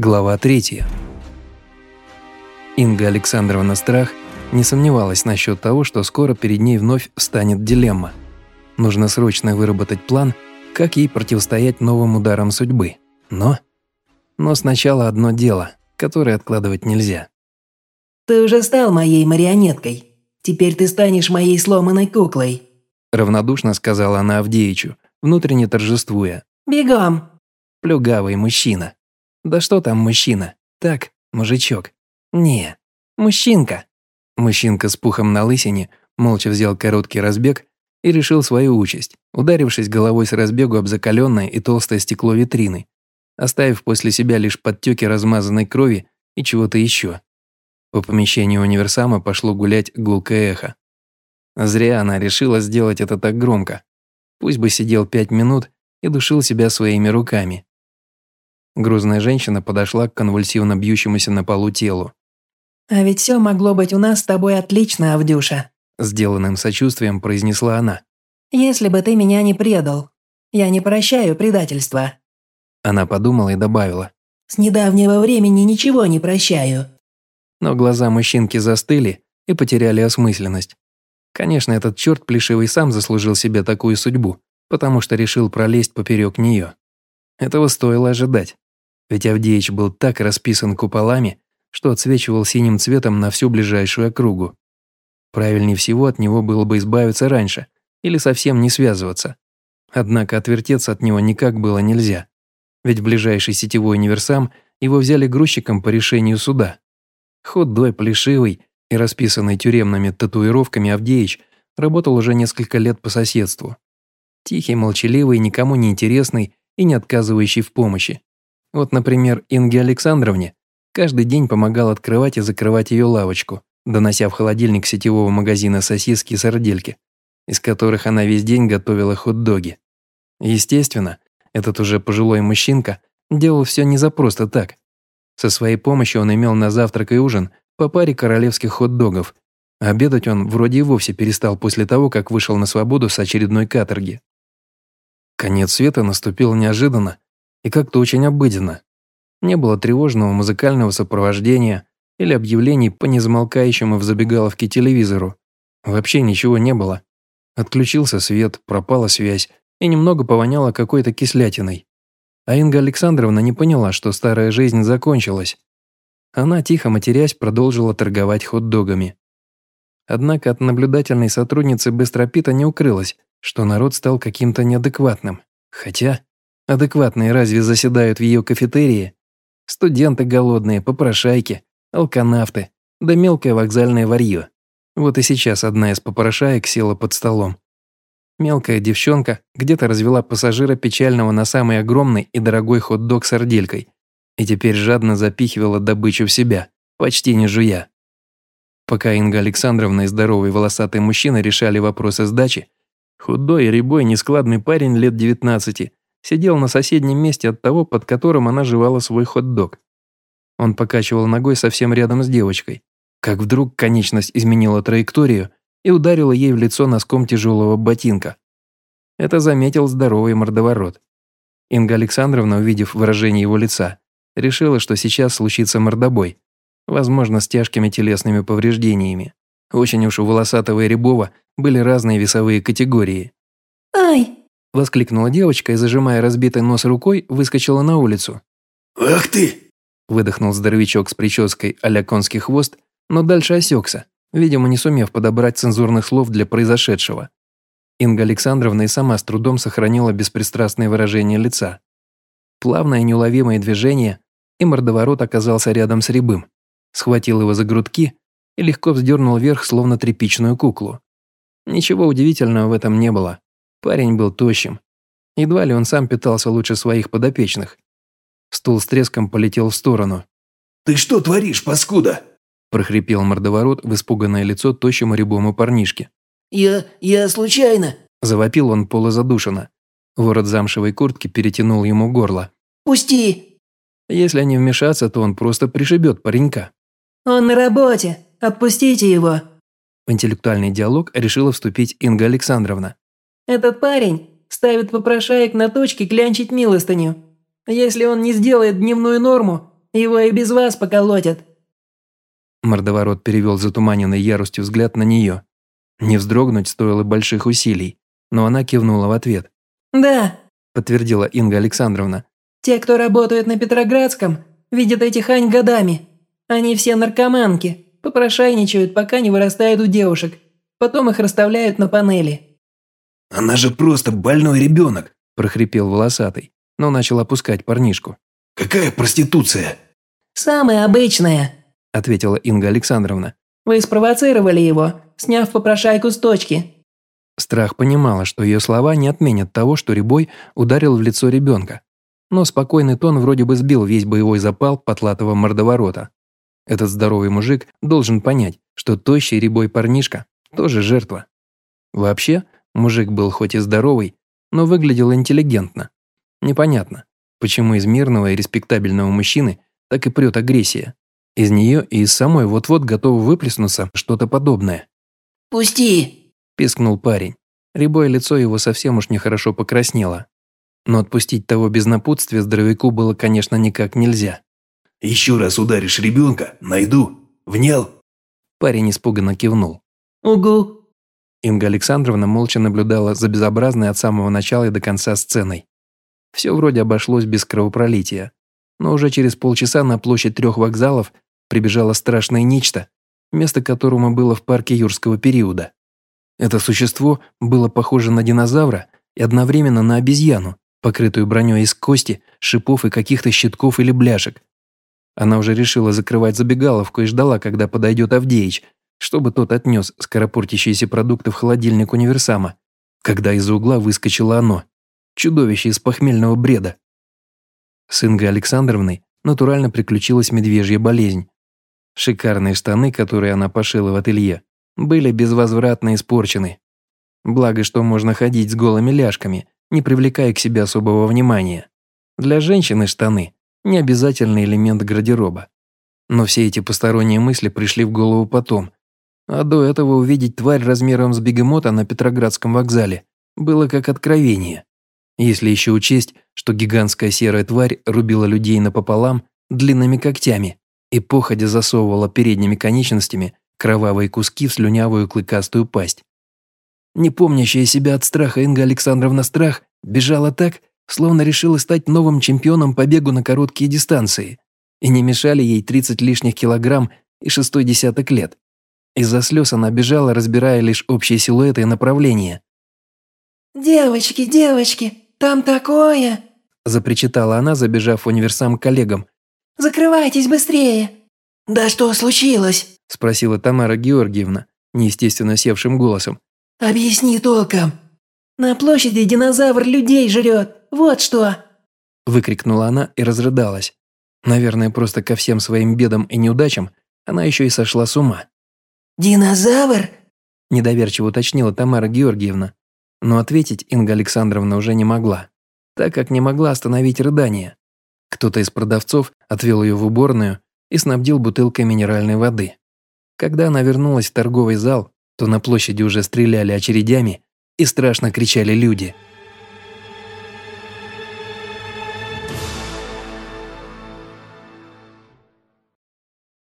Глава 3. Инга Александровна Страх не сомневалась насчет того, что скоро перед ней вновь встанет дилемма. Нужно срочно выработать план, как ей противостоять новым ударам судьбы. Но... Но сначала одно дело, которое откладывать нельзя. «Ты уже стал моей марионеткой. Теперь ты станешь моей сломанной куклой», равнодушно сказала она Авдеичу, внутренне торжествуя. «Бегом!» Плюгавый мужчина. Да что там мужчина? Так, мужичок. Не, мужчинка. Мужчинка с пухом на лысине молча взял короткий разбег и решил свою участь, ударившись головой с разбегу об закаленное и толстое стекло витрины, оставив после себя лишь подтеки размазанной крови и чего-то еще. По помещению универсама пошло гулять гулкое эхо. Зря она решила сделать это так громко. Пусть бы сидел пять минут и душил себя своими руками. Грузная женщина подошла к конвульсивно бьющемуся на полу телу. «А ведь все могло быть у нас с тобой отлично, Авдюша», сделанным сочувствием произнесла она. «Если бы ты меня не предал. Я не прощаю предательства». Она подумала и добавила. «С недавнего времени ничего не прощаю». Но глаза мужчинки застыли и потеряли осмысленность. Конечно, этот черт плешивый сам заслужил себе такую судьбу, потому что решил пролезть поперек нее. Этого стоило ожидать. Ведь Авдеич был так расписан куполами, что отсвечивал синим цветом на всю ближайшую округу. Правильнее всего от него было бы избавиться раньше или совсем не связываться. Однако отвертеться от него никак было нельзя. Ведь ближайший сетевой универсам его взяли грузчиком по решению суда. Худой, плешивый и расписанный тюремными татуировками Авдеич работал уже несколько лет по соседству. Тихий, молчаливый, никому не интересный и не отказывающий в помощи. Вот, например, Инге Александровне каждый день помогал открывать и закрывать ее лавочку, донося в холодильник сетевого магазина сосиски и сардельки, из которых она весь день готовила хот-доги. Естественно, этот уже пожилой мужчинка делал все не за просто так. Со своей помощью он имел на завтрак и ужин по паре королевских хот-догов. Обедать он вроде и вовсе перестал после того, как вышел на свободу с очередной каторги. Конец света наступил неожиданно и как-то очень обыденно. Не было тревожного музыкального сопровождения или объявлений по незамолкающему в забегаловке телевизору. Вообще ничего не было. Отключился свет, пропала связь и немного повоняло какой-то кислятиной. А Инга Александровна не поняла, что старая жизнь закончилась. Она, тихо матерясь, продолжила торговать хот-догами. Однако от наблюдательной сотрудницы Быстропита не укрылось, что народ стал каким-то неадекватным. Хотя, адекватные разве заседают в ее кафетерии? Студенты голодные, попрошайки, алканавты, да мелкое вокзальное варье. Вот и сейчас одна из попрошаек села под столом. Мелкая девчонка где-то развела пассажира печального на самый огромный и дорогой хот-дог с сарделькой и теперь жадно запихивала добычу в себя, почти не жуя. Пока Инга Александровна и здоровый волосатый мужчина решали вопросы сдачи, худой и рябой нескладный парень лет 19 сидел на соседнем месте от того, под которым она жевала свой хот-дог. Он покачивал ногой совсем рядом с девочкой, как вдруг конечность изменила траекторию и ударила ей в лицо носком тяжелого ботинка. Это заметил здоровый мордоворот. Инга Александровна, увидев выражение его лица, решила, что сейчас случится мордобой, возможно, с тяжкими телесными повреждениями. Очень уж у волосатого и рябова были разные весовые категории. «Ай!» – воскликнула девочка и, зажимая разбитый нос рукой, выскочила на улицу. «Ах ты!» – выдохнул здоровячок с прической а конский хвост, но дальше осекся, видимо, не сумев подобрать цензурных слов для произошедшего. Инга Александровна и сама с трудом сохранила беспристрастное выражение лица. Плавное неуловимое движение, и мордоворот оказался рядом с Рябым, схватил его за грудки и легко вздернул вверх, словно тряпичную куклу. Ничего удивительного в этом не было. Парень был тощим. Едва ли он сам питался лучше своих подопечных. Стул с треском полетел в сторону. «Ты что творишь, паскуда?» прохрипел мордоворот в испуганное лицо тощему рябому парнишке. «Я... я случайно...» Завопил он полузадушенно. Ворот замшевой куртки перетянул ему горло. «Пусти!» Если не вмешаться, то он просто пришибет паренька. «Он на работе. Отпустите его!» В интеллектуальный диалог решила вступить Инга Александровна. «Этот парень ставит попрошаек на точке клянчить милостыню. Если он не сделает дневную норму, Его и без вас поколотят». Мордоворот перевел затуманенный яростью взгляд на нее. Не вздрогнуть стоило больших усилий, но она кивнула в ответ. «Да», – подтвердила Инга Александровна. «Те, кто работает на Петроградском, видят этих Ань годами. Они все наркоманки, попрошайничают, пока не вырастают у девушек. Потом их расставляют на панели». «Она же просто больной ребенок», – прохрипел волосатый, но начал опускать парнишку. «Какая проституция?» «Самая обычная», – ответила Инга Александровна. «Вы спровоцировали его, сняв попрошайку с точки». Страх понимала, что ее слова не отменят того, что Рябой ударил в лицо ребенка. Но спокойный тон вроде бы сбил весь боевой запал потлатого мордоворота. Этот здоровый мужик должен понять, что тощий рябой парнишка тоже жертва. Вообще, мужик был хоть и здоровый, но выглядел интеллигентно. Непонятно, почему из мирного и респектабельного мужчины так и прет агрессия. Из нее и из самой вот-вот готово выплеснуться что-то подобное. «Пусти!» – пискнул парень. Рябое лицо его совсем уж нехорошо покраснело. Но отпустить того без напутствия здоровяку было, конечно, никак нельзя. «Еще раз ударишь ребенка, найду. Внял?» Парень испуганно кивнул. «Угу». Инга Александровна молча наблюдала за безобразной от самого начала и до конца сценой. Все вроде обошлось без кровопролития. Но уже через полчаса на площадь трех вокзалов прибежало страшное нечто, место которому было в парке юрского периода. Это существо было похоже на динозавра и одновременно на обезьяну, покрытую броней из кости, шипов и каких-то щитков или бляшек. Она уже решила закрывать забегаловку и ждала, когда подойдет Авдеич, чтобы тот отнес скоропортящиеся продукты в холодильник универсама, когда из-за угла выскочило оно, чудовище из похмельного бреда. С Ингой Александровной натурально приключилась медвежья болезнь. Шикарные штаны, которые она пошила в ателье, были безвозвратно испорчены. Благо, что можно ходить с голыми ляжками, не привлекая к себе особого внимания. Для женщины штаны – не обязательный элемент гардероба. Но все эти посторонние мысли пришли в голову потом. А до этого увидеть тварь размером с бегемота на Петроградском вокзале было как откровение. Если еще учесть, что гигантская серая тварь рубила людей напополам длинными когтями и походя засовывала передними конечностями кровавые куски в слюнявую клыкастую пасть. Не помнящая себя от страха Инга Александровна Страх бежала так, словно решила стать новым чемпионом по бегу на короткие дистанции, и не мешали ей 30 лишних килограмм и шестой десяток лет. Из-за слез она бежала, разбирая лишь общие силуэты и направления. «Девочки, девочки, там такое!» запричитала она, забежав в универсам к коллегам. «Закрывайтесь быстрее!» «Да что случилось?» спросила Тамара Георгиевна, неестественно севшим голосом. «Объясни толком!» «На площади динозавр людей жрет, вот что!» Выкрикнула она и разрыдалась. Наверное, просто ко всем своим бедам и неудачам она еще и сошла с ума. «Динозавр?» Недоверчиво уточнила Тамара Георгиевна. Но ответить Инга Александровна уже не могла, так как не могла остановить рыдание. Кто-то из продавцов отвел ее в уборную и снабдил бутылкой минеральной воды. Когда она вернулась в торговый зал, то на площади уже стреляли очередями и страшно кричали люди –